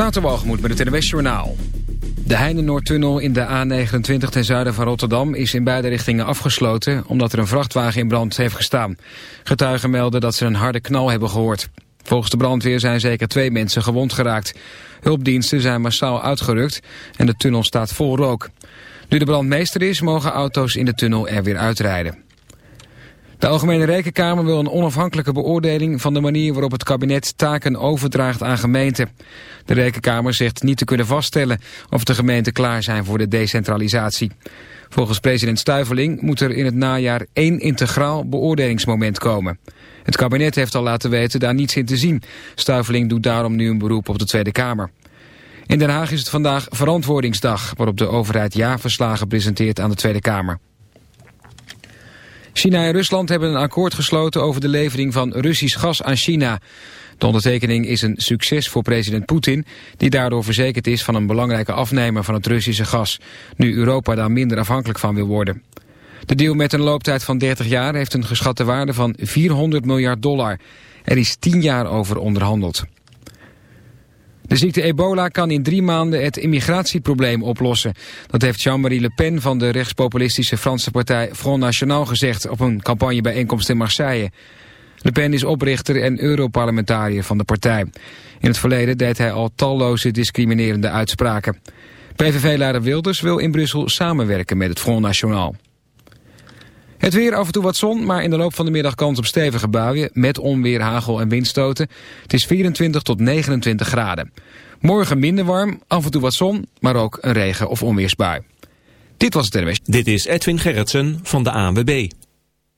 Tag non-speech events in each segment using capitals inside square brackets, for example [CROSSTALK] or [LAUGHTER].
Waterwalgemoed met het NWS Journaal. De Heinenoordtunnel in de A29 ten zuiden van Rotterdam is in beide richtingen afgesloten omdat er een vrachtwagen in brand heeft gestaan. Getuigen melden dat ze een harde knal hebben gehoord. Volgens de brandweer zijn zeker twee mensen gewond geraakt. Hulpdiensten zijn massaal uitgerukt en de tunnel staat vol rook. Nu de brandmeester is, mogen auto's in de tunnel er weer uitrijden. De Algemene Rekenkamer wil een onafhankelijke beoordeling van de manier waarop het kabinet taken overdraagt aan gemeenten. De Rekenkamer zegt niet te kunnen vaststellen of de gemeenten klaar zijn voor de decentralisatie. Volgens president Stuiveling moet er in het najaar één integraal beoordelingsmoment komen. Het kabinet heeft al laten weten daar niets in te zien. Stuiveling doet daarom nu een beroep op de Tweede Kamer. In Den Haag is het vandaag verantwoordingsdag... waarop de overheid jaarverslagen presenteert aan de Tweede Kamer. China en Rusland hebben een akkoord gesloten over de levering van Russisch gas aan China. De ondertekening is een succes voor president Poetin... die daardoor verzekerd is van een belangrijke afnemer van het Russische gas... nu Europa daar minder afhankelijk van wil worden. De deal met een looptijd van 30 jaar heeft een geschatte waarde van 400 miljard dollar. Er is 10 jaar over onderhandeld. De ziekte ebola kan in drie maanden het immigratieprobleem oplossen. Dat heeft Jean-Marie Le Pen van de rechtspopulistische Franse partij Front National gezegd op een campagnebijeenkomst in Marseille. Le Pen is oprichter en Europarlementariër van de partij. In het verleden deed hij al talloze discriminerende uitspraken. PVV-leider Wilders wil in Brussel samenwerken met het Front National. Het weer af en toe wat zon, maar in de loop van de middag kans op stevige buien... met onweer, hagel en windstoten. Het is 24 tot 29 graden. Morgen minder warm, af en toe wat zon, maar ook een regen- of onweersbui. Dit was het NWS. Dit is Edwin Gerritsen van de ANWB.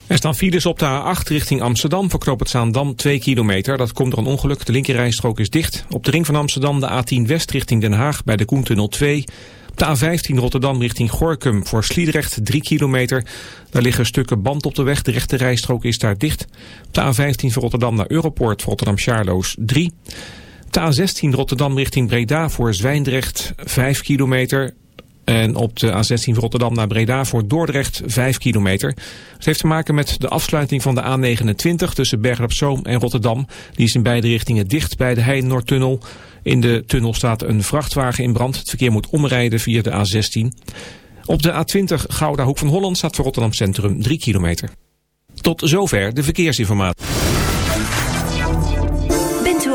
Er staan files op de A8 richting Amsterdam voor knoop het Zaandam 2 kilometer. Dat komt door een ongeluk. De linkerrijstrook is dicht. Op de ring van Amsterdam de A10 West richting Den Haag bij de Koentunnel 2. Op de A15 Rotterdam richting Gorkum voor Sliedrecht 3 kilometer. Daar liggen stukken band op de weg. De rechte rijstrook is daar dicht. Op de A15 van Rotterdam naar Europoort Rotterdam-Charloes 3. Op de A16 Rotterdam richting Breda voor Zwijndrecht 5 kilometer. En op de A16 van Rotterdam naar Breda voor Dordrecht 5 kilometer. Het heeft te maken met de afsluiting van de A29 tussen Bergen op Zoom en Rotterdam. Die is in beide richtingen dicht bij de Heijn-Noordtunnel. In de tunnel staat een vrachtwagen in brand. Het verkeer moet omrijden via de A16. Op de A20 Gouda Hoek van Holland staat voor Rotterdam Centrum 3 kilometer. Tot zover de verkeersinformatie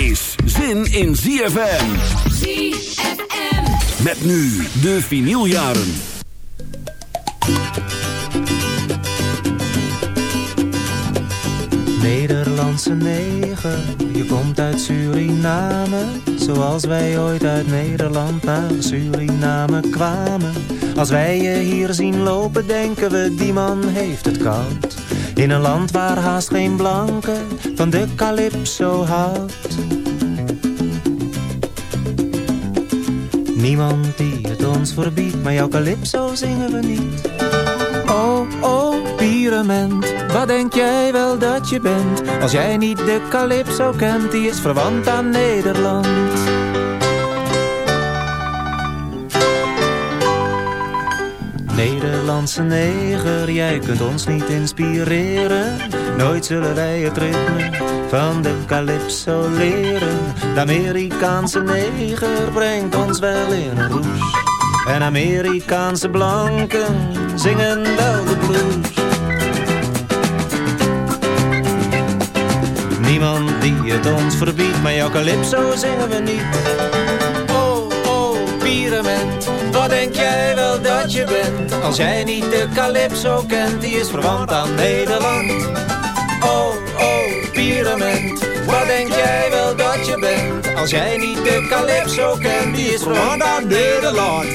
Is zin in ZFM. ZFM. Met nu de vinyljaren. Nederlandse negen, je komt uit Suriname. Zoals wij ooit uit Nederland naar Suriname kwamen. Als wij je hier zien lopen, denken we die man heeft het koud. In een land waar haast geen blanke van de calypso houdt. Niemand die het ons verbiedt, maar jouw calypso zingen we niet. Oh, oh, pyramid, wat denk jij wel dat je bent? Als jij niet de calypso kent, die is verwant aan Nederland. Nederlandse neger, jij kunt ons niet inspireren. Nooit zullen wij het ritme van de calypso leren. De Amerikaanse neger brengt ons wel in een roes. En Amerikaanse blanken zingen wel de blues. Niemand die het ons verbiedt, maar jouw calypso zingen we niet. Oh, oh, pyramid, wat denk jij wel dat je bent? Als jij niet de calypso kent, die is verwant aan Nederland. Oh, oh, pyramid, wat denk jij wel dat je bent? Als jij niet de calypso kent, die is verwant aan Nederland.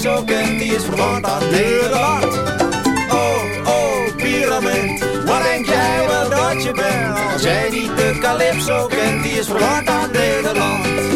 Calypso kent, die is verwant aan Nederland. Oh, oh, pyramid, wat denk jij wel dat je bent? Jij niet de calypso kent, die is verwant aan Nederland.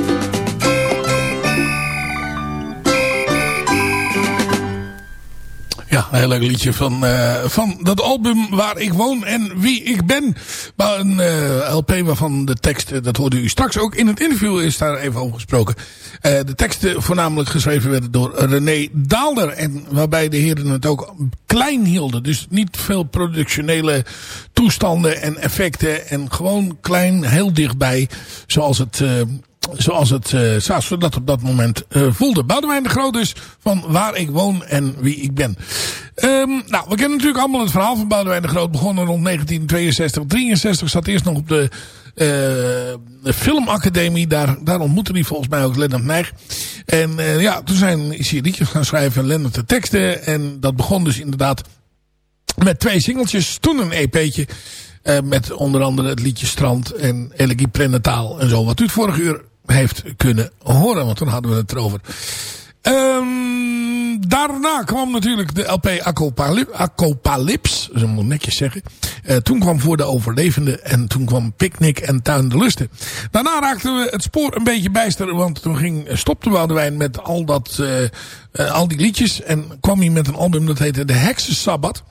Een heel leuk liedje van, eh, van dat album Waar ik woon en wie ik ben. Maar een eh, LP waarvan de teksten, dat hoorde u straks ook in het interview, is daar even over gesproken. Eh, de teksten voornamelijk geschreven werden door René Daalder. En waarbij de heren het ook klein hielden. Dus niet veel productionele toestanden en effecten. En gewoon klein, heel dichtbij. Zoals het zoals het uh, zodat op dat moment uh, voelde. Boudewijn de Groot dus van waar ik woon en wie ik ben. Um, nou, we kennen natuurlijk allemaal het verhaal van Boudewijn de Groot. Begonnen rond 1962, 63. Zat eerst nog op de, uh, de filmacademie. Daar, daar ontmoette hij volgens mij ook Lennart Nijg. En ja, toen zijn, is hij liedjes gaan schrijven en Lennart de teksten. En dat begon dus inderdaad met twee singeltjes. Toen een EP'tje. Uh, met onder andere het liedje Strand en Elegie Prenataal en zo. Wat u het vorige uur heeft kunnen horen. Want toen hadden we het erover. Um, daarna kwam natuurlijk de LP Acopalyps. Dat moet netjes zeggen. Uh, toen kwam Voor de Overlevenden. En toen kwam Picnic en Tuin de Lusten. Daarna raakten we het spoor een beetje bijster. Want toen ging, stopte Woudewijn met al, dat, uh, uh, al die liedjes. En kwam hij met een album dat heette De Heksensabbat.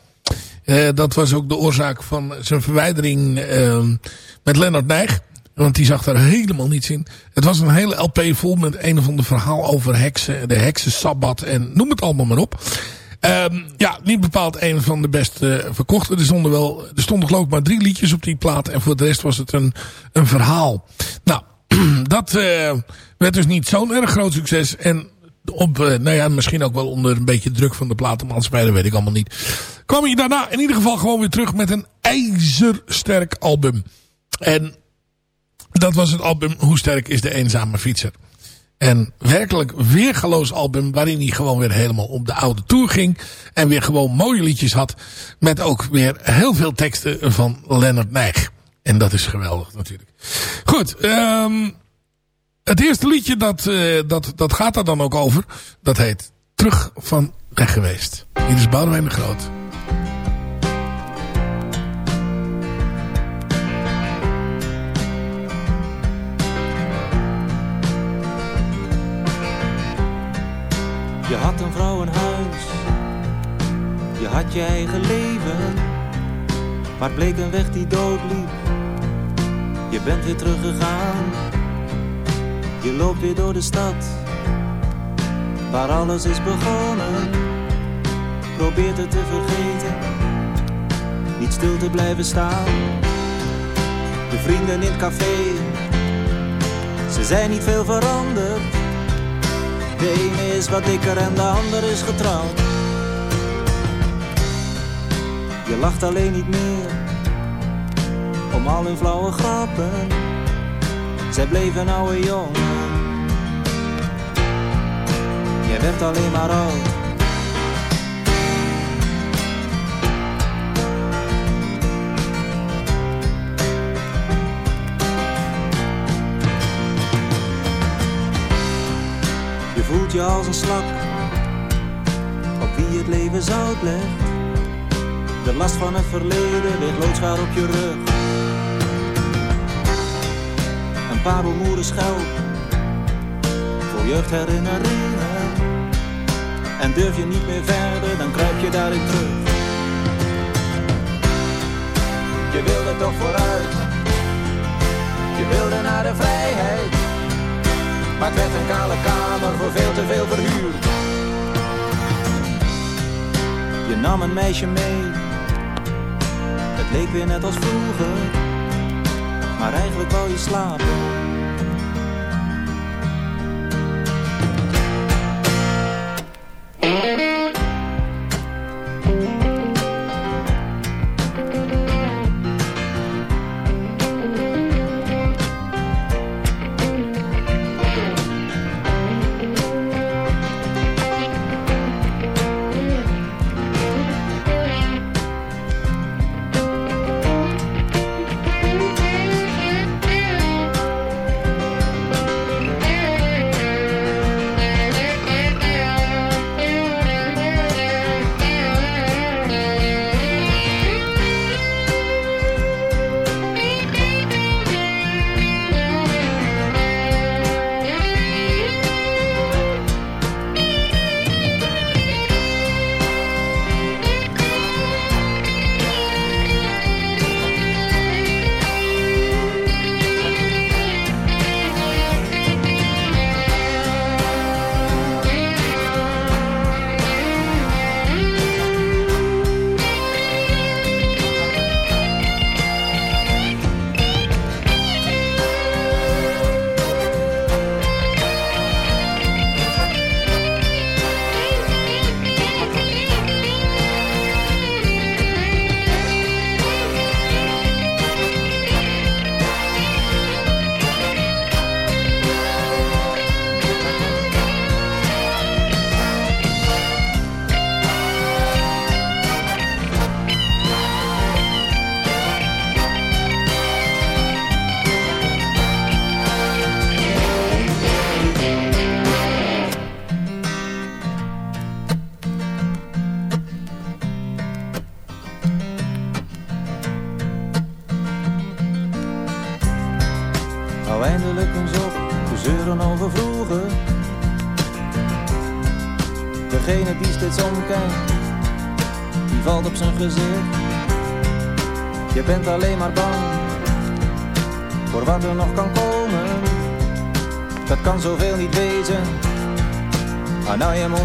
Dat was ook de oorzaak van zijn verwijdering uh, met Lennart Nijg. Want die zag daar helemaal niets in. Het was een hele LP vol met een of ander verhaal over heksen. De heksensabbat en noem het allemaal maar op. Um, ja, niet bepaald een van de best uh, verkochte. Er stonden, wel, er stonden geloof ik maar drie liedjes op die plaat. En voor de rest was het een, een verhaal. Nou, [CLEARS THROAT] dat uh, werd dus niet zo'n erg groot succes. En op, uh, nou ja, misschien ook wel onder een beetje druk van de platenmaatschappij, dat weet ik allemaal niet. Kwam hij daarna in ieder geval gewoon weer terug met een ijzersterk album. En dat was het album Hoe sterk is de eenzame fietser. En werkelijk weergeloos album waarin hij gewoon weer helemaal op de oude tour ging. En weer gewoon mooie liedjes had. Met ook weer heel veel teksten van Leonard Nijg. En dat is geweldig natuurlijk. Goed, um, het eerste liedje dat, uh, dat, dat gaat er dan ook over. Dat heet Terug van weg geweest. Hier is Boudewijn de Groot. Je had een vrouw en huis, je had je eigen leven, maar het bleek een weg die doodliep. Je bent weer teruggegaan, je loopt weer door de stad, waar alles is begonnen. Probeert het te vergeten, niet stil te blijven staan. De vrienden in het café, ze zijn niet veel veranderd. De ene is wat dikker en de ander is getrouwd. Je lacht alleen niet meer om al hun flauwe grappen. Zij bleven oude jongen. Jij werd alleen maar oud. Je als een slak, op wie het leven zout legt. De last van het verleden ligt loodzwaar op je rug. Een parelmoeren schelp, voor jeugdherinneringen. En durf je niet meer verder, dan kruip je daarin terug. Je wilde toch vooruit, je wilde naar de vrijheid. Maar het werd een kale kamer voor veel te veel verhuur. Je nam een meisje mee, het leek weer net als vroeger. Maar eigenlijk wou je slapen.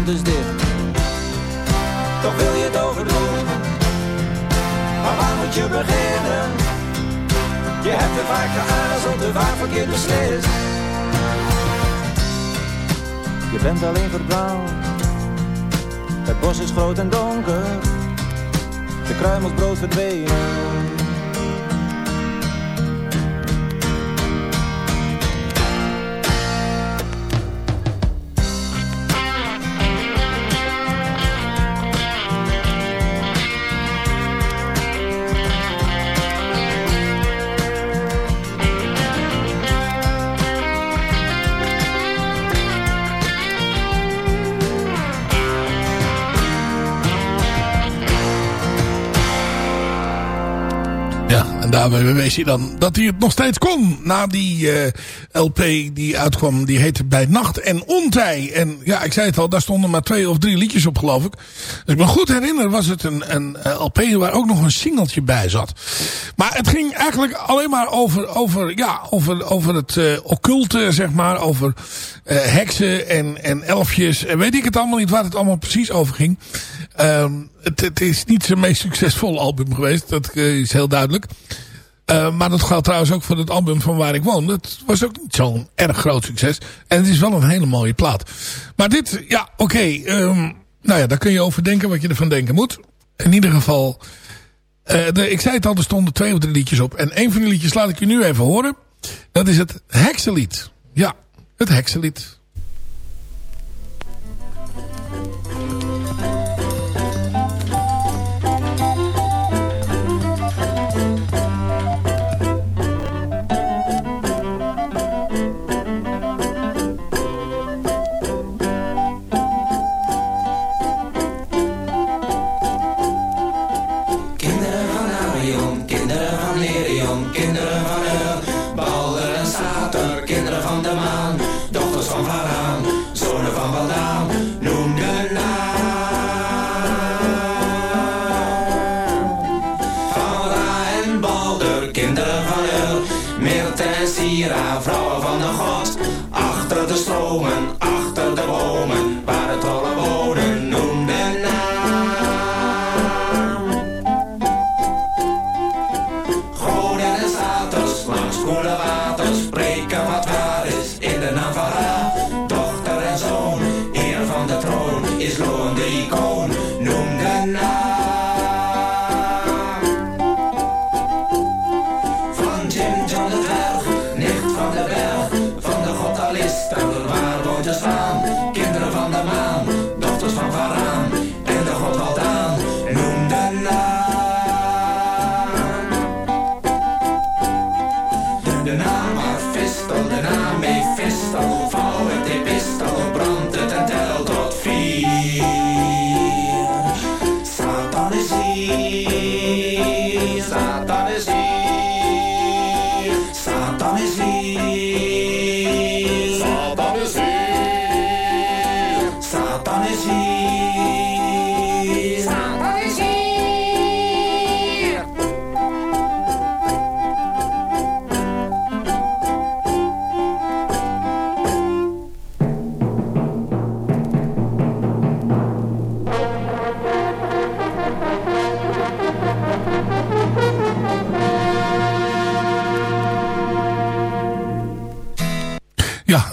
Mond is. Toch wil je het overdoen, maar waar moet je beginnen? Je hebt te vaak geaarzeld, te vaak verkeerd beslist. Je bent alleen verdwaald. Het bos is groot en donker. De kruimels brood verdwenen. Daarbij bewees hij dan dat hij het nog steeds kon. Na die eh, LP die uitkwam, die heette Bij Nacht en Ontij. En ja, ik zei het al, daar stonden maar twee of drie liedjes op geloof ik. Als ik me goed herinner was het een, een eh, LP waar ook nog een singeltje bij zat. Maar het ging eigenlijk alleen maar over, over, ja, over, over het uh, occulte, zeg maar. Over heksen en, en elfjes. En weet ik het allemaal niet waar het allemaal precies over ging. Um, het, het, is niet zijn meest succesvolle album geweest. Dat is heel duidelijk. Uh, maar dat geldt trouwens ook voor het album van waar ik woon. Dat was ook niet zo'n erg groot succes. En het is wel een hele mooie plaat. Maar dit, ja, oké. Um, nou ja, daar kun je over denken wat je ervan denken moet. In ieder geval... De, ik zei het al, er stonden twee of drie liedjes op. En een van die liedjes laat ik je nu even horen. Dat is het Heksenlied. Ja, het Heksenlied.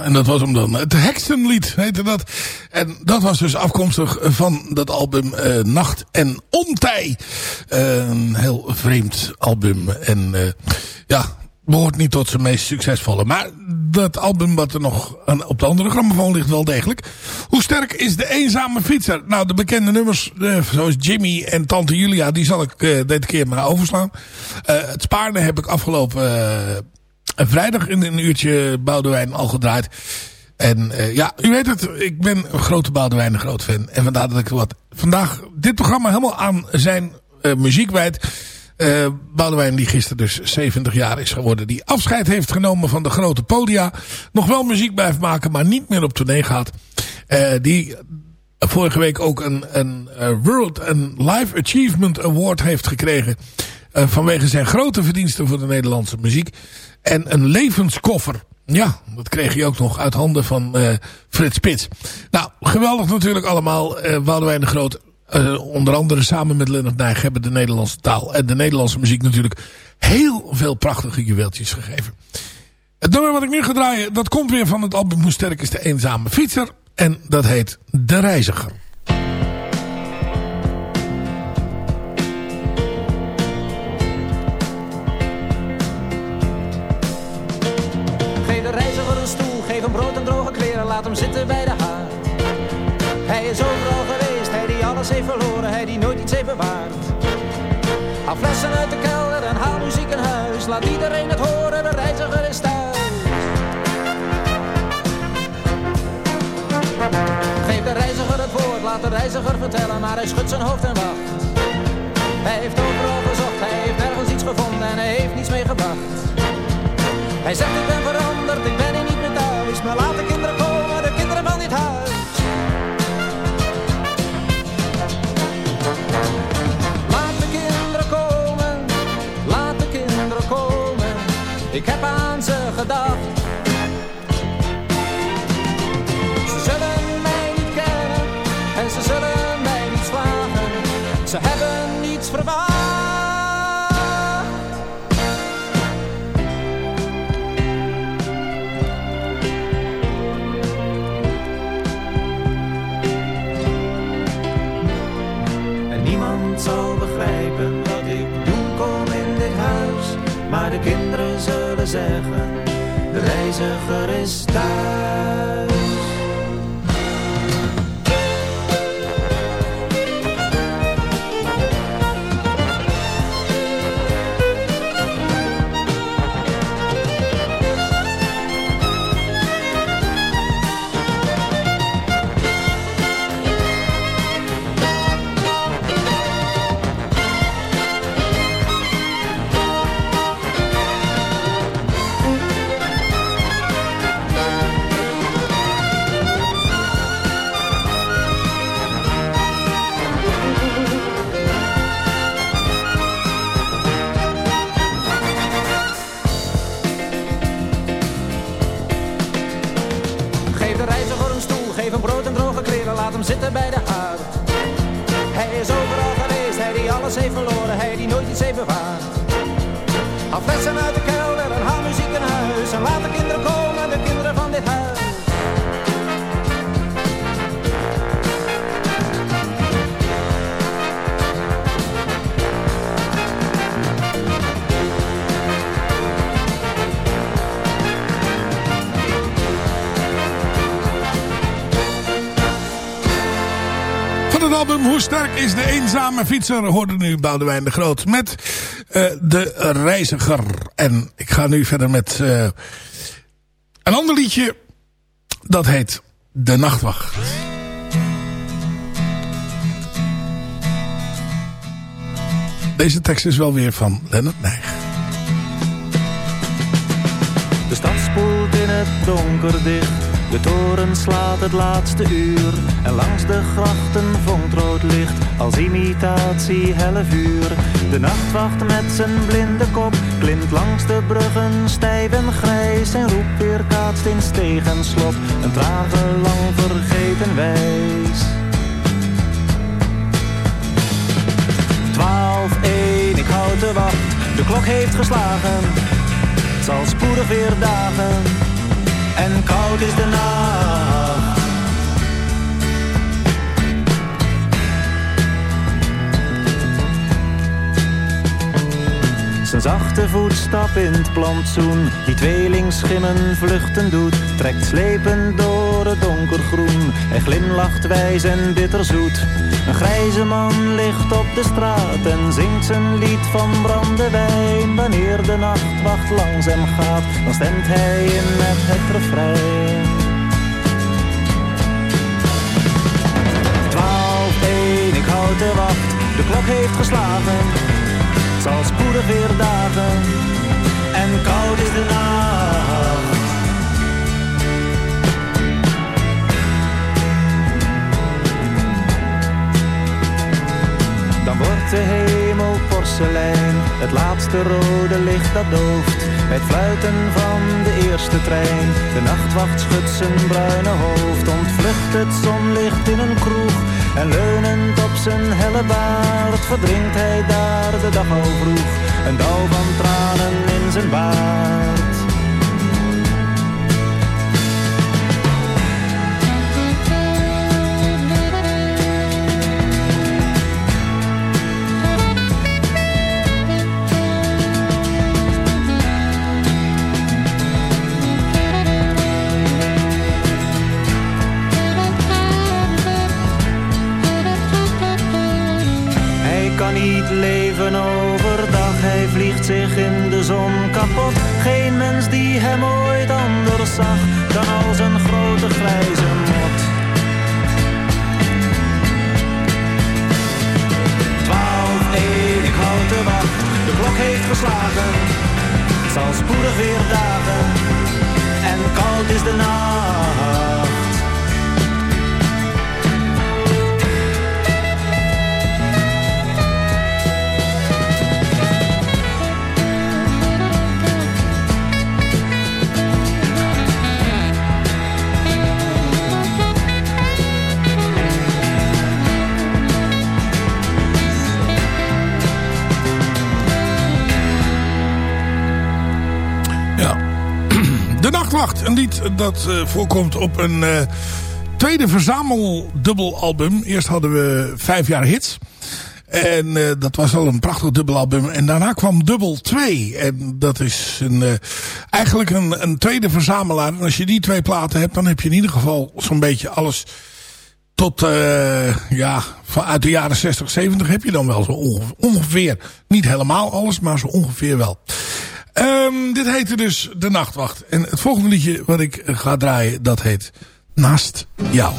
En dat was hem dan. Het Heksenlied heette dat. En dat was dus afkomstig van dat album eh, Nacht en Ontij. Eh, een heel vreemd album. En eh, ja, behoort niet tot zijn meest succesvolle. Maar dat album wat er nog op de andere grammofoon ligt wel degelijk. Hoe sterk is de eenzame fietser? Nou, de bekende nummers zoals Jimmy en Tante Julia... die zal ik eh, dit keer maar overslaan. Het Spaarne heb ik afgelopen... eh, en vrijdag in een uurtje Boudewijn al gedraaid. En uh, ja, u weet het, ik ben een grote Boudewijn, een groot fan. En vandaar dat ik wat vandaag dit programma helemaal aan zijn uh, muziek wijd. Uh, Boudewijn die gisteren dus 70 jaar is geworden. Die afscheid heeft genomen van de grote podia. Nog wel muziek blijft maken, maar niet meer op tournee gaat. Die vorige week ook een, een World and Life Achievement Award heeft gekregen. Vanwege zijn grote verdiensten voor de Nederlandse muziek. En een levenskoffer. Ja, dat kreeg hij ook nog uit handen van uh, Frits Spits. Nou, geweldig natuurlijk allemaal. Uh, Woudewijn de Groot, uh, onder andere samen met Leonard Nijg... hebben de Nederlandse taal en de Nederlandse muziek natuurlijk... heel veel prachtige juweeltjes gegeven. Het nummer wat ik nu ga draaien... dat komt weer van het album Hoe sterk is de eenzame fietser. En dat heet De Reiziger. Laat hem zitten bij de haard. Hij is overal geweest, hij die alles heeft verloren, hij die nooit iets heeft bewaard. Haal flessen uit de kelder en haal muziek in huis. Laat iedereen het horen, de reiziger is thuis. Geef de reiziger het woord, laat de reiziger vertellen, maar hij schudt zijn hoofd en wacht. Hij heeft overal gezocht, hij heeft nergens iets gevonden en hij heeft niets meegebracht. Hij zegt ik ben veranderd, ik ben hier niet meer thuis Maar laat de kinderen komen, Laat de kinderen komen, laat de kinderen komen. Ik heb aan ze gedacht reiziger is thuis. Bij de. Hij is overal geweest, hij die alles heeft verloren, hij die nooit iets heeft bewaard. Haal uit de kelder en haal muziek in huis. En laat de kinderen komen, de kinderen van dit huis. Album Hoe sterk is de eenzame fietser hoorde nu Boudewijn de Groot met uh, De Reiziger. En ik ga nu verder met uh, een ander liedje. Dat heet De Nachtwacht. Deze tekst is wel weer van Lennart Nijg. De stad spoelt in het donker dicht. De toren slaat het laatste uur. En langs de grachten vonkt rood licht. Als imitatie helle vuur. De nachtwacht met zijn blinde kop. Klimt langs de bruggen stijf en grijs. En roept weer kaatst in steeg en slop. Een trage lang vergeten wijs. 12, 1, ik houd de wacht. De klok heeft geslagen. Het zal spoedig weer dagen. En koud is de nacht. Zijn zachte voetstap in het plantsoen, die tweelingschimmen vluchten doet, trekt slepend door het donkergroen. Hij glimlacht wijs en bitterzoet. Een grijze man ligt op de straat en zingt zijn lied van brandewijn. Wanneer de nachtwacht langs hem gaat, dan stemt hij in met het refrein. 12, 1, ik houd de wacht, de klok heeft geslagen zal spoedig weer dagen en koud is de nacht. Dan wordt de hemel porselein, het laatste rode licht dat dooft. Het fluiten van de eerste trein, de nachtwacht schudt zijn bruine hoofd. Ontvlucht het zonlicht in een kroeg en leunend op zijn helle baard verdrinkt hij daar de dag al vroeg. Een dauw van tranen in zijn baard. Leven overdag. Hij vliegt zich in de zon kapot. Geen mens die hem ooit anders zag dan als een grote grijze mot. Twaalf, ik houd de wacht. De klok heeft geslagen. Zal spoedig weer dagen. En koud is de nacht. Nachtwacht. Een lied dat uh, voorkomt op een uh, tweede verzameldubbelalbum. Eerst hadden we vijf jaar hits. En uh, dat was al een prachtig dubbelalbum. En daarna kwam dubbel 2. En dat is een, eigenlijk een, een tweede verzamelaar. En als je die twee platen hebt, dan heb je in ieder geval zo'n beetje alles tot, ja, uit de jaren 60, 70 heb je dan wel zo ongeveer. Niet helemaal alles, maar zo ongeveer wel. Um, dit heette dus De Nachtwacht. En het volgende liedje wat ik ga draaien, dat heet Naast jou.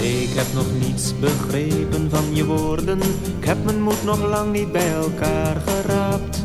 Ik heb nog niets begrepen van je woorden. Ik heb mijn moed nog lang niet bij elkaar geraapt.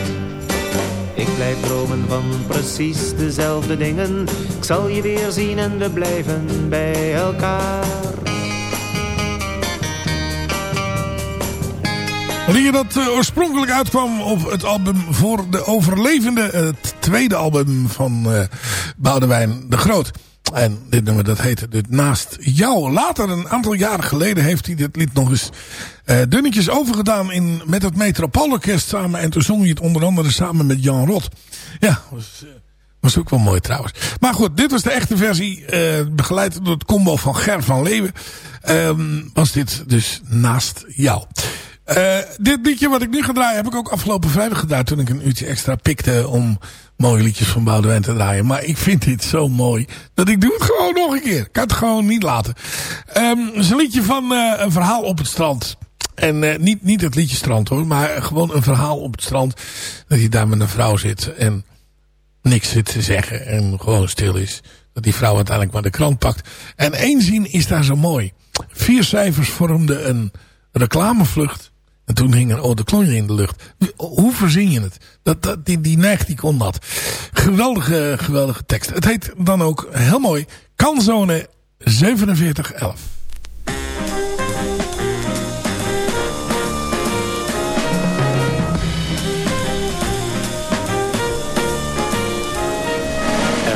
Ik blijf dromen van precies dezelfde dingen. Ik zal je weer zien en we blijven bij elkaar. Een liedje dat uh, oorspronkelijk uitkwam op het album Voor de Overlevende. Het tweede album van uh, Boudewijn de Groot. En dit nummer dat heette dus Naast Jou. Later, een aantal jaren geleden, heeft hij dit lied nog eens uh, dunnetjes overgedaan in, met het Metropoolorkest samen. En toen zong hij het onder andere samen met Jan Rot. Ja, was, was ook wel mooi trouwens. Maar goed, dit was de echte versie. begeleid door het combo van Ger van Leeuwen. Um, was dit dus Naast Jou. Uh, dit liedje wat ik nu ga draaien heb ik ook afgelopen vrijdag gedaan. Toen ik een uurtje extra pikte om mooie liedjes van Boudewijn te draaien. Maar ik vind dit zo mooi dat ik doe het gewoon nog een keer. Ik kan het gewoon niet laten. Um, het is een liedje van uh, een verhaal op het strand. En uh, niet, niet het liedje strand hoor. Maar gewoon een verhaal op het strand. Dat hij daar met een vrouw zit. En niks zit te zeggen. En gewoon stil is. Dat die vrouw uiteindelijk maar de krant pakt. En één zin is daar zo mooi. Vier cijfers vormden een reclamevlucht. En toen hing er oh de klonje in de lucht. Hoe verzin je het? Dat, dat, die, die neigt die kon dat. Geweldige, geweldige tekst. Het heet dan ook heel mooi. Kanzone 4711.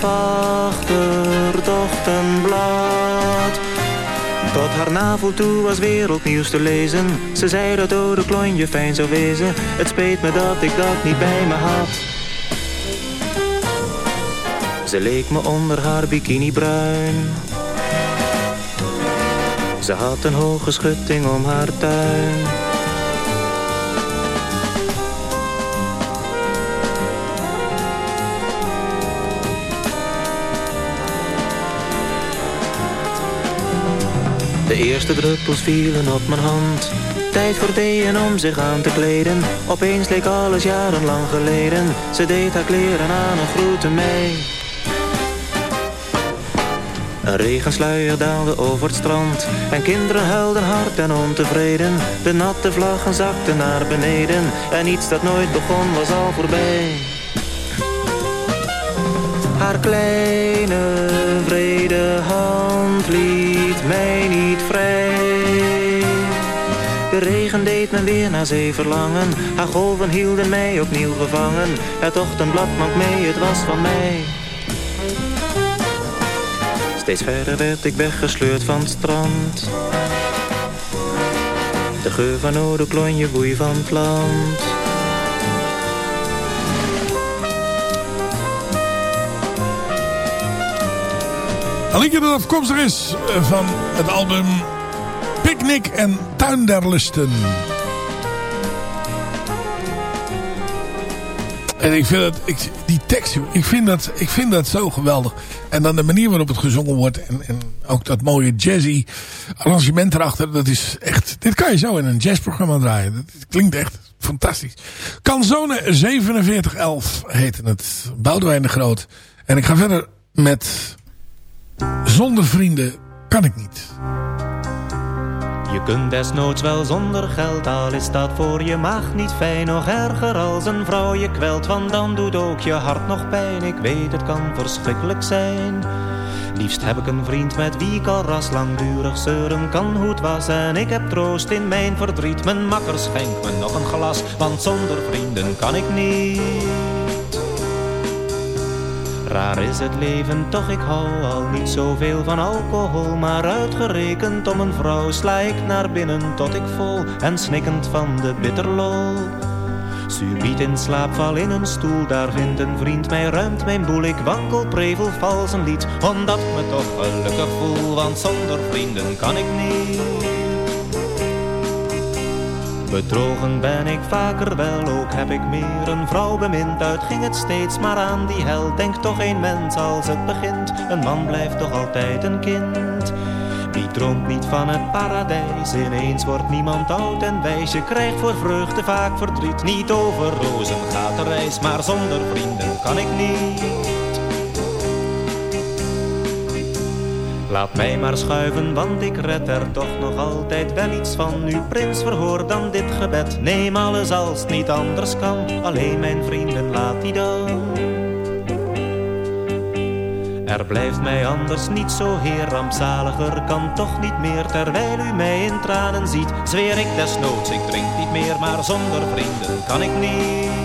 half achter het ochtendblad tot haar navel toe was wereldnieuws te lezen Ze zei dat oude klonje fijn zou wezen Het speet me dat ik dat niet bij me had ze leek me onder haar bikini bruin. Ze had een hoge schutting om haar tuin. De eerste druppels vielen op mijn hand. Tijd voor deen om zich aan te kleden. Opeens leek alles jarenlang geleden. Ze deed haar kleren aan en groette mij. Een regensluier daalde over het strand En kinderen huilden hard en ontevreden De natte vlaggen zakten naar beneden En iets dat nooit begon was al voorbij Haar kleine vrede hand liet mij niet vrij de regen deed me weer naar zee verlangen Haar golven hielden mij opnieuw gevangen Het ochtendblad maakt mee, het was van mij Steeds verder werd ik weggesleurd van het strand. De geur van oude klonje woei van het land. Een liedje dat afkomstig is eh, van het album Picnic en Tuin der Lusten. En ik vind dat, ik, die tekst, ik vind, dat, ik vind dat zo geweldig. En dan de manier waarop het gezongen wordt. En, en ook dat mooie jazzy arrangement erachter. Dat is echt, dit kan je zo in een jazzprogramma draaien. Dat, klinkt echt fantastisch. Canzone 4711 heette het. Boudewijn de Groot. En ik ga verder met Zonder vrienden kan ik niet. Je kunt desnoods wel zonder geld, al is dat voor je maag niet fijn. Nog erger als een vrouw je kwelt, want dan doet ook je hart nog pijn. Ik weet, het kan verschrikkelijk zijn. Liefst heb ik een vriend met wie ik al ras langdurig zeuren kan hoe het was. En ik heb troost in mijn verdriet. Mijn makker schenkt me nog een glas, want zonder vrienden kan ik niet. Raar is het leven, toch ik hou al niet zoveel van alcohol. Maar uitgerekend om een vrouw sla ik naar binnen tot ik vol en snikkend van de bitterlol. Subiet in slaap val in een stoel, daar vindt een vriend mij, ruimt mijn boel. Ik wankel, prevel, vals een lied, omdat me toch gelukkig voel. Want zonder vrienden kan ik niet. Bedrogen ben ik vaker wel, ook heb ik meer een vrouw bemind. Uit ging het steeds maar aan die hel. Denk toch een mens als het begint. Een man blijft toch altijd een kind. Wie droomt niet van het paradijs? Ineens wordt niemand oud en wijs. Je krijgt voor vreugde vaak verdriet. Niet over rozen gaat de reis, maar zonder vrienden kan ik niet. Laat mij maar schuiven, want ik red er toch nog altijd wel iets van. Nu prins, verhoor dan dit gebed. Neem alles als het niet anders kan. Alleen mijn vrienden, laat die dan. Er blijft mij anders niet zo heer rampzaliger Kan toch niet meer terwijl u mij in tranen ziet Zweer ik desnoods, ik drink niet meer Maar zonder vrienden kan ik niet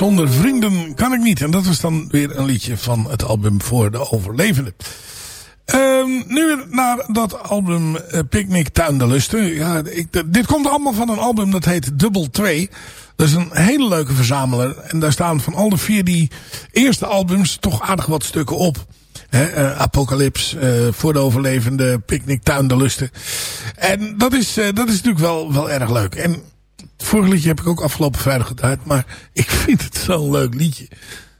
Zonder vrienden kan ik niet En dat was dan weer een liedje van het album Voor de Overlevenden Um, nu naar dat album uh, Picnic Tuin de Lusten. Ja, ik, dit komt allemaal van een album dat heet Dubbel 2. Dat is een hele leuke verzameler. En daar staan van al de vier die eerste albums toch aardig wat stukken op. Hè, uh, Apocalyps, uh, voor de overlevende, Picnic, Tuin de Lusten. En dat is, dat is natuurlijk wel, wel erg leuk. En het vorige liedje heb ik ook afgelopen vrijdag gedraaid. Maar ik [LAUGHS] vind het zo'n leuk liedje.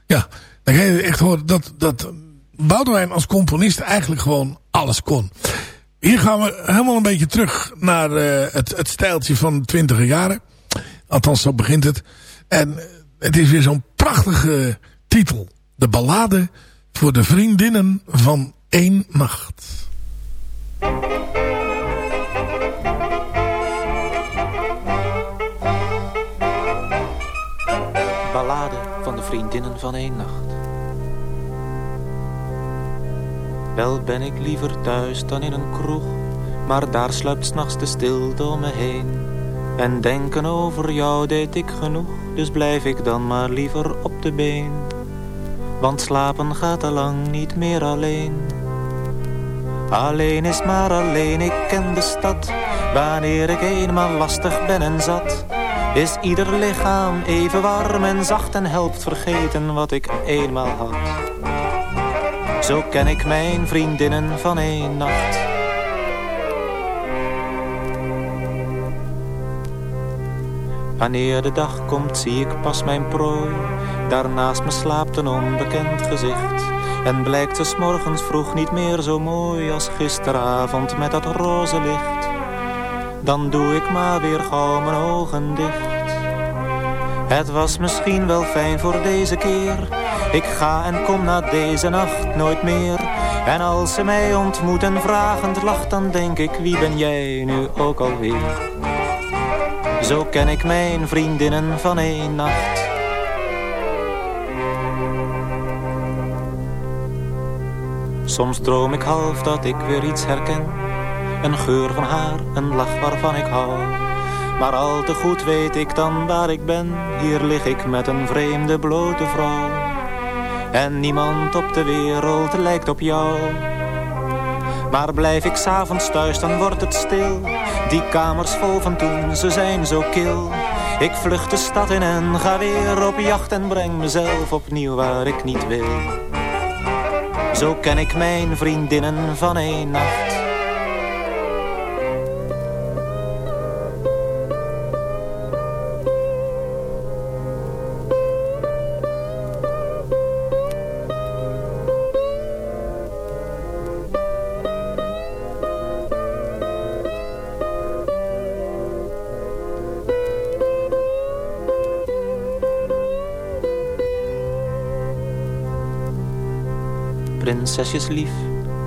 Ja, dan ga je echt horen dat, dat Boudewijn als componist eigenlijk gewoon alles kon. Hier gaan we helemaal een beetje terug naar het, het stijltje van de twintiger jaren. Althans, zo begint het. En het is weer zo'n prachtige titel. De ballade voor de vriendinnen van één nacht. Vriendinnen van één nacht. Wel ben ik liever thuis dan in een kroeg, maar daar sluipt s'nachts de stilte om me heen. En denken over jou deed ik genoeg, dus blijf ik dan maar liever op de been. Want slapen gaat al lang niet meer alleen. Alleen is maar alleen, ik ken de stad. Wanneer ik eenmaal lastig ben en zat, is ieder lichaam even warm en zacht en helpt vergeten wat ik eenmaal had. Zo ken ik mijn vriendinnen van één nacht. Wanneer de dag komt zie ik pas mijn prooi. Daarnaast me slaapt een onbekend gezicht. En blijkt ze morgens vroeg niet meer zo mooi als gisteravond met dat roze licht. Dan doe ik maar weer gauw mijn ogen dicht. Het was misschien wel fijn voor deze keer. Ik ga en kom na deze nacht nooit meer. En als ze mij ontmoet en vragend lacht, dan denk ik, wie ben jij nu ook alweer? Zo ken ik mijn vriendinnen van één nacht. Soms droom ik half dat ik weer iets herken. Een geur van haar, een lach waarvan ik hou. Maar al te goed weet ik dan waar ik ben. Hier lig ik met een vreemde blote vrouw. En niemand op de wereld lijkt op jou. Maar blijf ik s'avonds thuis, dan wordt het stil. Die kamers vol van toen, ze zijn zo kil. Ik vlucht de stad in en ga weer op jacht en breng mezelf opnieuw waar ik niet wil. Zo ken ik mijn vriendinnen van één nacht. Lief,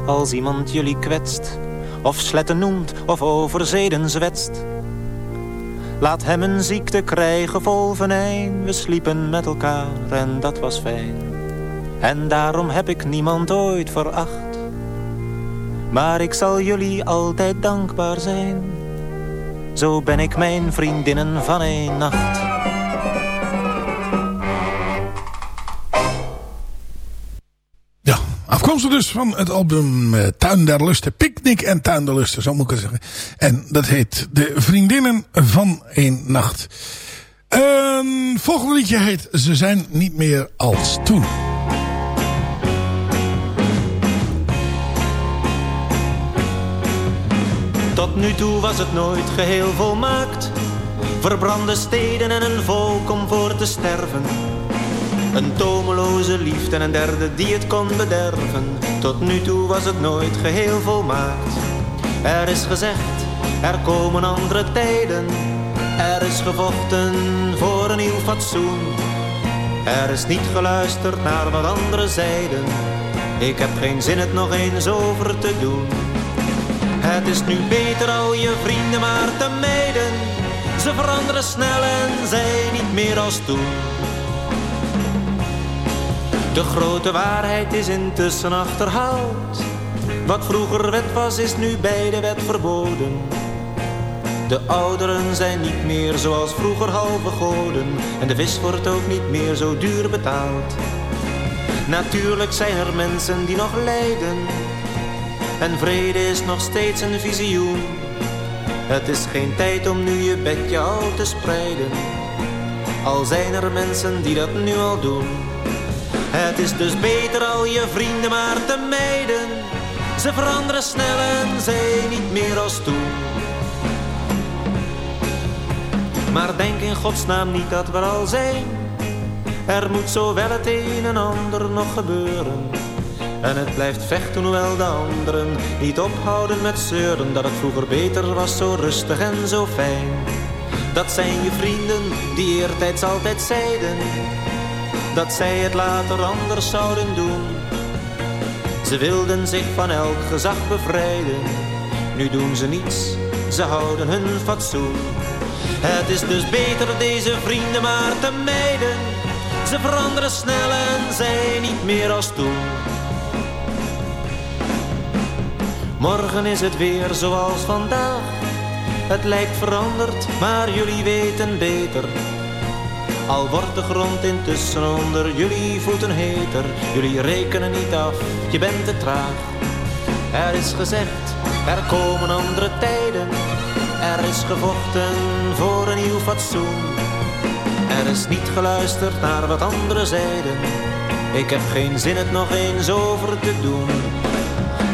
als iemand jullie kwetst, of sletten noemt of over zeden zwetst. Laat hem een ziekte krijgen vol venijn, we sliepen met elkaar en dat was fijn. En daarom heb ik niemand ooit veracht, maar ik zal jullie altijd dankbaar zijn. Zo ben ik mijn vriendinnen van een nacht. Afkomstig dus van het album uh, Tuin der Lusten. Picnic en Tuin der Lusten, zo moet ik het zeggen. En dat heet De Vriendinnen van een Nacht. Een volgende liedje heet Ze zijn niet meer als toen. Tot nu toe was het nooit geheel volmaakt. Verbrande steden en een volk om voor te sterven. Een tomeloze liefde en een derde die het kon bederven. Tot nu toe was het nooit geheel volmaakt. Er is gezegd, er komen andere tijden. Er is gevochten voor een nieuw fatsoen. Er is niet geluisterd naar wat anderen zeiden. Ik heb geen zin het nog eens over te doen. Het is nu beter al je vrienden maar te mijden. Ze veranderen snel en zijn niet meer als toen. De grote waarheid is intussen achterhaald. Wat vroeger wet was, is nu bij de wet verboden. De ouderen zijn niet meer zoals vroeger halve goden. En de vis wordt ook niet meer zo duur betaald. Natuurlijk zijn er mensen die nog lijden. En vrede is nog steeds een visioen. Het is geen tijd om nu je bedje al te spreiden. Al zijn er mensen die dat nu al doen. Het is dus beter al je vrienden maar te mijden. Ze veranderen snel en zijn niet meer als toen. Maar denk in godsnaam niet dat we al zijn. Er moet zo wel het een en ander nog gebeuren. En het blijft vechten hoewel de anderen niet ophouden met zeuren. Dat het vroeger beter was, zo rustig en zo fijn. Dat zijn je vrienden die eertijds altijd zeiden. Dat zij het later anders zouden doen. Ze wilden zich van elk gezag bevrijden. Nu doen ze niets, ze houden hun fatsoen. Het is dus beter deze vrienden maar te mijden. Ze veranderen snel en zijn niet meer als toen. Morgen is het weer zoals vandaag. Het lijkt veranderd, maar jullie weten beter. Al wordt de grond intussen onder jullie voeten heter. Jullie rekenen niet af, je bent te traag. Er is gezegd, er komen andere tijden. Er is gevochten voor een nieuw fatsoen. Er is niet geluisterd naar wat anderen zeiden. Ik heb geen zin het nog eens over te doen.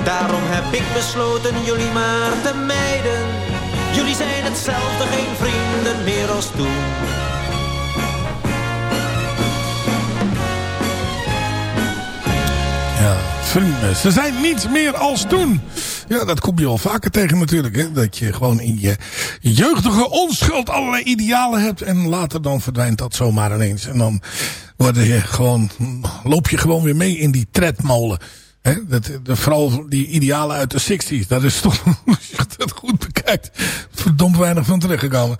Daarom heb ik besloten jullie maar te mijden. Jullie zijn hetzelfde, geen vrienden meer als toen. Vrienden. Ze zijn niets meer als toen. Ja, dat kom je al vaker tegen natuurlijk. Hè? Dat je gewoon in je jeugdige onschuld allerlei idealen hebt. En later dan verdwijnt dat zomaar ineens. En dan word je gewoon, loop je gewoon weer mee in die tredmolen. Hè? Dat, de, vooral die idealen uit de 60s. Dat is toch, [LAUGHS] als je dat goed bekijkt, verdomd weinig van terechtgekomen.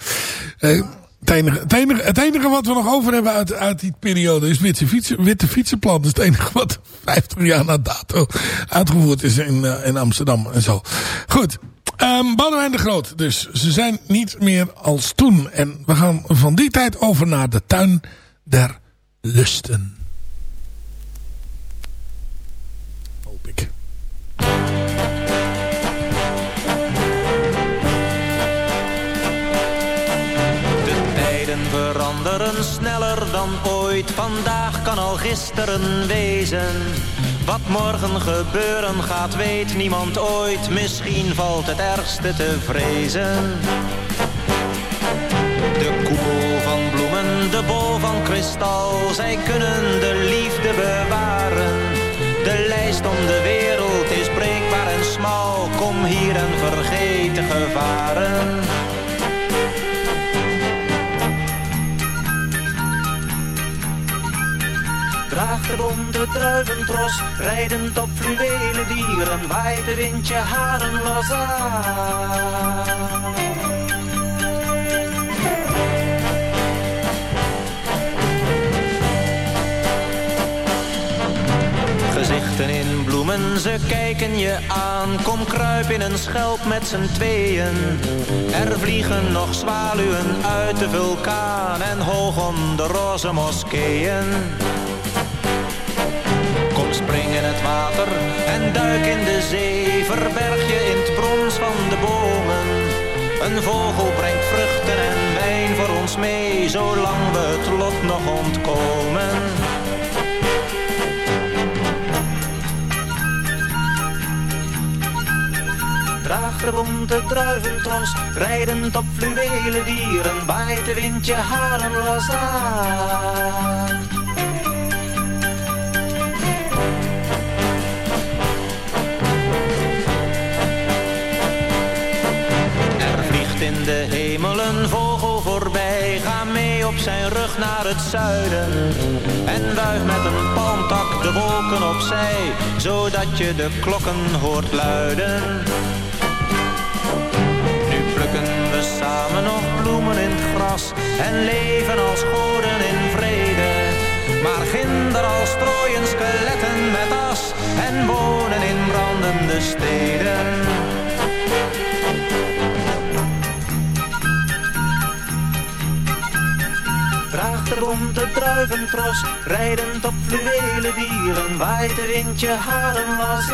Eh, het enige, het, enige, wat we nog over hebben uit, uit die periode is witte, fietsen, witte fietsenplan. Is het enige wat 50 jaar na dato uitgevoerd is in, uh, in Amsterdam en zo. Goed. Um, Boudewijn de Groot. Dus ze zijn niet meer als toen. En we gaan van die tijd over naar de tuin der lusten. Vandaag kan al gisteren wezen. Wat morgen gebeuren gaat, weet niemand ooit. Misschien valt het ergste te vrezen. De koepel van bloemen, de bol van kristal. Zij kunnen de liefde bewaren. De lijst om de wereld is breekbaar en smal. Kom hier en vergeet de gevaren. Bonte druiventros, rijdend op fluwelen dieren, waait de wind je haren los aan. Gezichten in bloemen, ze kijken je aan. Kom kruip in een schelp met z'n tweeën. Er vliegen nog zwaluwen uit de vulkaan en hoog om de roze moskeeën. Spring in het water en duik in de zee. Verberg je in het brons van de bomen. Een vogel brengt vruchten en wijn voor ons mee. Zolang we het lot nog ontkomen. Draag de bonte druiventros, rijdend op fluwelen dieren. Waait de wind je haren los hemel een vogel voorbij. Ga mee op zijn rug naar het zuiden. En wuif met een palmtak de wolken opzij. Zodat je de klokken hoort luiden. Nu plukken we samen nog bloemen in het gras. En leven als goden in vrede. Maar ginder als strooien skeletten met as. En wonen in brandende steden. Draag de druiventros, rijdend op fluwelen dieren, waait de wind je haren was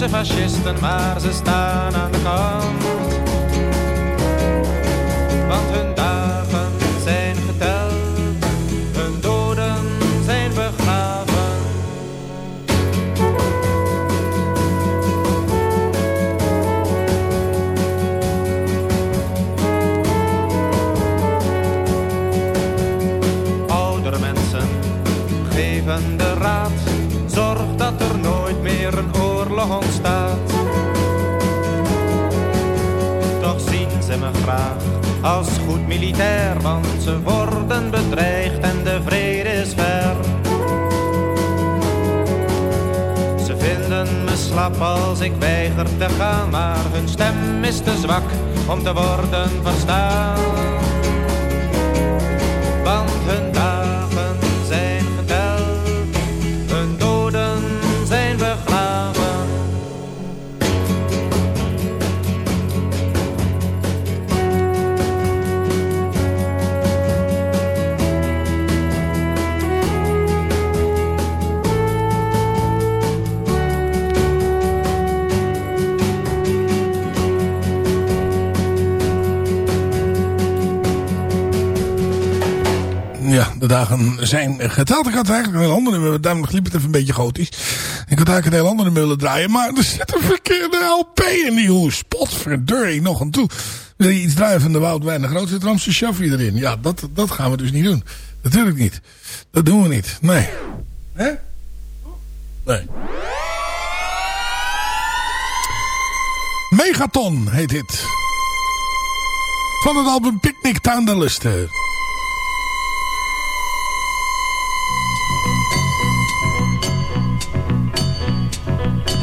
ze fascisten, maar ze staan aan de kant. Want hun als goed militair, want ze worden bedreigd en de vrede is ver. Ze vinden me slap als ik weiger te gaan, maar hun stem is te zwak om te worden verstaan. De dagen zijn geteld. Ik had eigenlijk een heel andere daarom liep het even een beetje gotisch. Ik had eigenlijk een heel andere nummer draaien, maar er zit een verkeerde LP in die hoes. Potverdurrie, nog een toe. Wil je iets draaien van de Groot, zit Ramse erin. Ja, dat, dat gaan we dus niet doen. Natuurlijk niet. Dat doen we niet. Nee. Hè? Nee. Megaton heet dit. Van het album Picnic Town de.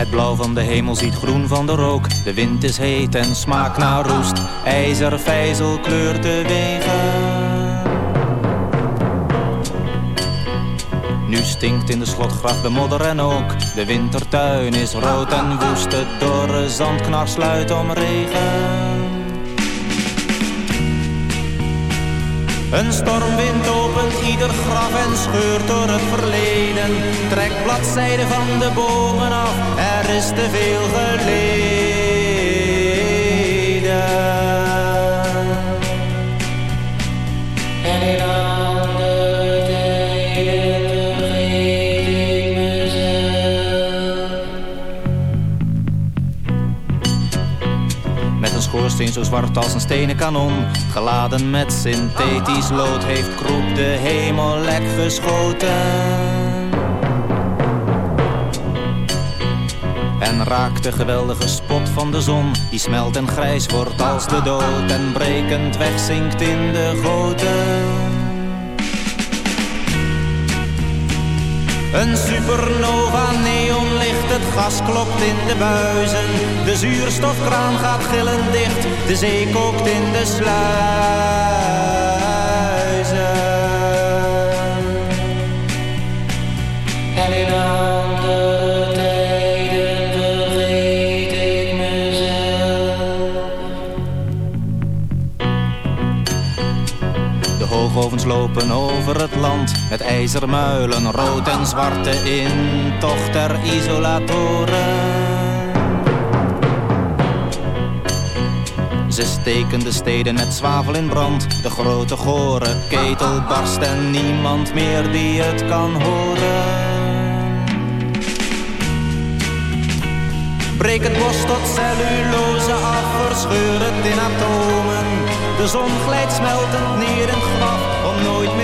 Blauw van de hemel ziet groen van de rook. De wind is heet en smaakt naar roest. IJzervijzel kleurt de wegen. Nu stinkt in de slotgracht de modder en ook. De wintertuin is rood en woest. Het dorre zandknar sluit om regen. Een stormwind opent ieder graf en scheurt door het verleden. Trekt bladzijden van de bomen af, er is te veel geleden. En in andere tijden vergeet ik mezelf. Met een schoorsteen zo zwart als een stenen kanon Geladen met synthetisch lood Heeft Kroep de hemel lek geschoten En raakt de geweldige spot van de zon Die smelt en grijs wordt als de dood En brekend wegzinkt in de goten Een supernova neonlicht, het gas klopt in de buizen. De zuurstofkraan gaat gillend dicht, de zee kookt in de sluizen. Over het land met ijzeren muilen, rood en zwarte intocht der isolatoren. Ze steken de steden met zwavel in brand. De grote gore ketel barst en niemand meer die het kan horen. Breek het bos tot cellulose af, verscheur het in atomen. De zon glijdt smeltend neer in graf, om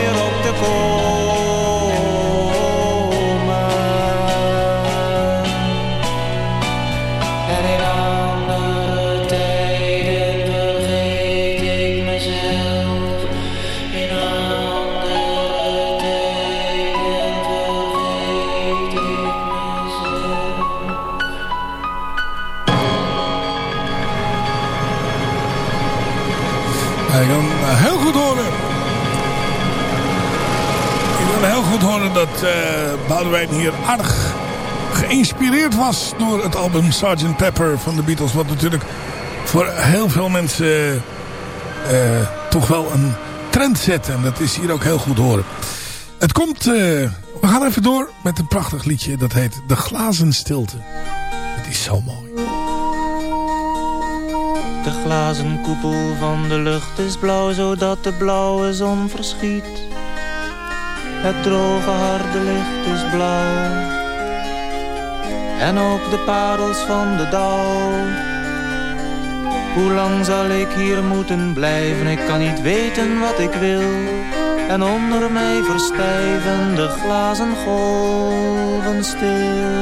dat eh Boudewijn hier aardig geïnspireerd was door het album Sgt. Pepper van de Beatles. Wat natuurlijk voor heel veel mensen eh, eh, toch wel een trend zet. En dat is hier ook heel goed horen. Het komt, we gaan even door met een prachtig liedje. Dat heet De Glazen Stilte. Het is zo mooi. De glazen koepel van de lucht is blauw, zodat de blauwe zon verschiet. Het droge harde licht is blauw. En ook de parels van de dauw. Hoe lang zal ik hier moeten blijven? Ik kan niet weten wat ik wil. En onder mij verstijven de glazen golven stil.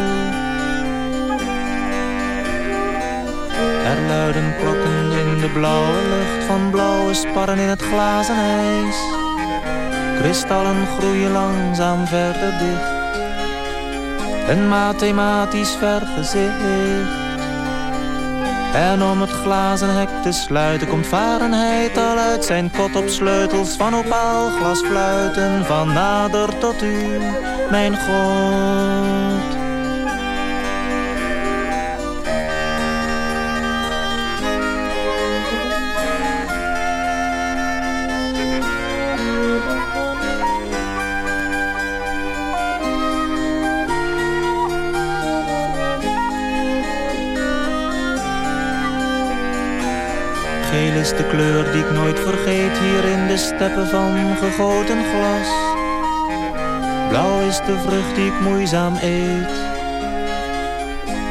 Er luiden klokken in de blauwe lucht van blauwe sparren in het glazen ijs. Kristallen groeien langzaam verder dicht. Een mathematisch vergezicht. En om het glazen hek te sluiten komt Varenheid al uit zijn kot op sleutels van opaalglas fluiten. Van nader tot u, mijn God. Is de kleur die ik nooit vergeet hier in de steppen van gegoten glas. Blauw is de vrucht die ik moeizaam eet.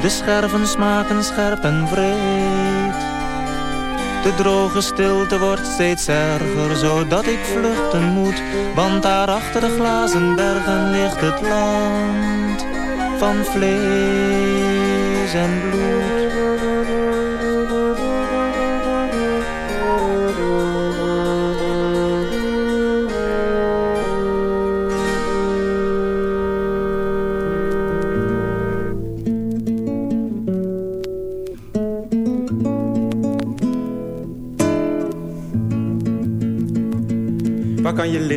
De scherven smaken scherp en vreed. De droge stilte wordt steeds erger, zodat ik vluchten moet. Want daar achter de glazen bergen ligt het land van vlees en bloed.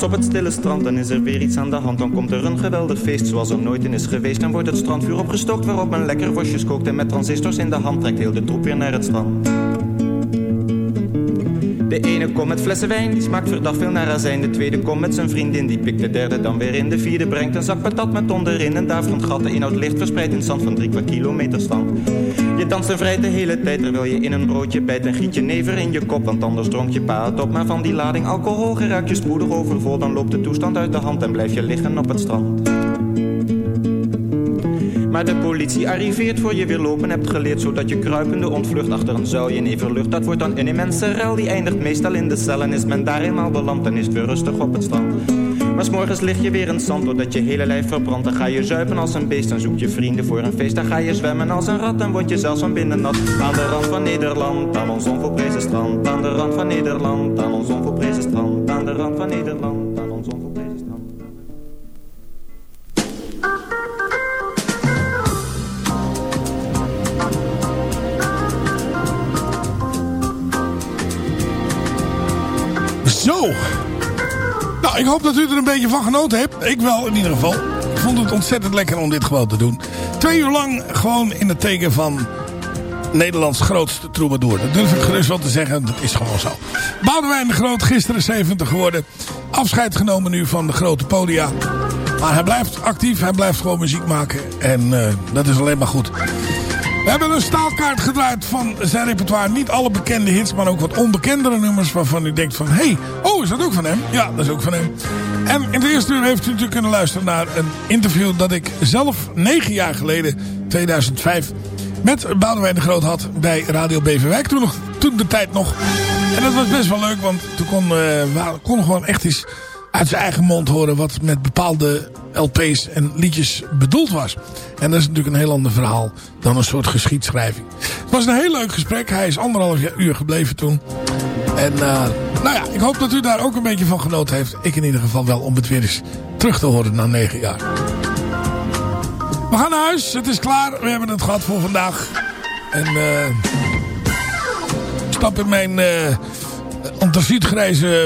Op het stille strand, dan is er weer iets aan de hand. Dan komt er een geweldig feest zoals er nooit in is geweest. Dan wordt het strandvuur opgestookt waarop men lekker worstjes kookt. En met transistors in de hand trekt heel de troep weer naar het strand. De ene komt met flessen wijn, die smaakt verdacht veel naar azijn. De tweede komt met zijn vriendin, die pikt de derde dan weer in. De vierde brengt een zak patat met onderin. En daar vond gat de inhoud licht verspreid in zand van drie kwart kilometer stand. Je danst en de hele tijd terwijl je in een broodje bijt. En giet je never in je kop, want anders dronk je pa op. Maar van die lading alcohol geraak je spoedig overvol. Dan loopt de toestand uit de hand en blijf je liggen op het strand. Maar de politie arriveert voor je weer lopen hebt geleerd Zodat je kruipende ontvlucht achter een zuilje in everlucht Dat wordt dan een immense rel, die eindigt meestal in de cel En is men daar eenmaal beland, dan is weer rustig op het strand maar s'morgens lig je weer in het zand doordat je hele lijf verbrandt. Dan ga je zuipen als een beest, dan zoek je vrienden voor een feest. Dan ga je zwemmen als een rat, dan word je zelfs van binnen nat. Aan de rand van Nederland, aan ons onvolprezen strand. Aan de rand van Nederland, aan ons onvolprezen strand. Aan de rand van Nederland, hoop dat u er een beetje van genoten hebt. Ik wel, in ieder geval. Ik vond het ontzettend lekker om dit gewoon te doen. Twee uur lang gewoon in het teken van Nederlands grootste troubadour. Dat durf ik gerust wel te zeggen. Dat is gewoon zo. Boudewijn de Groot, gisteren 70 geworden. Afscheid genomen nu van de grote podia. Maar hij blijft actief. Hij blijft gewoon muziek maken. En uh, dat is alleen maar goed. We hebben een staalkaart gedraaid van zijn repertoire. Niet alle bekende hits, maar ook wat onbekendere nummers waarvan u denkt van... Hé, hey, oh, is dat ook van hem? Ja, dat is ook van hem. En in de eerste uur heeft u natuurlijk kunnen luisteren naar een interview... dat ik zelf negen jaar geleden, 2005, met Boudewijn de Groot had bij Radio Beverwijk. Toen, nog, toen de tijd nog. En dat was best wel leuk, want toen kon, uh, kon gewoon echt eens uit zijn eigen mond horen wat met bepaalde LP's en liedjes bedoeld was. En dat is natuurlijk een heel ander verhaal dan een soort geschiedschrijving. Het was een heel leuk gesprek. Hij is anderhalf uur gebleven toen. En uh, nou ja, ik hoop dat u daar ook een beetje van genoten heeft. Ik in ieder geval wel om het weer eens terug te horen na negen jaar. We gaan naar huis. Het is klaar. We hebben het gehad voor vandaag. En uh, stap in mijn uh,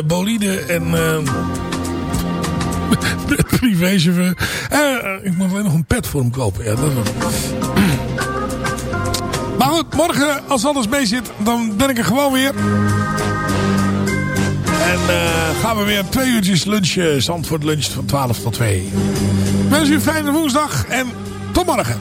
bolide en... [LAUGHS] privéchauffeur. Uh, ik moet alleen nog een pet voor hem kopen. Ja, dat maar goed, morgen als alles mee zit, dan ben ik er gewoon weer. En uh, gaan we weer twee uurtjes lunchen. Zandvoort lunch van 12 tot 2. Ik wens u een fijne woensdag en tot morgen.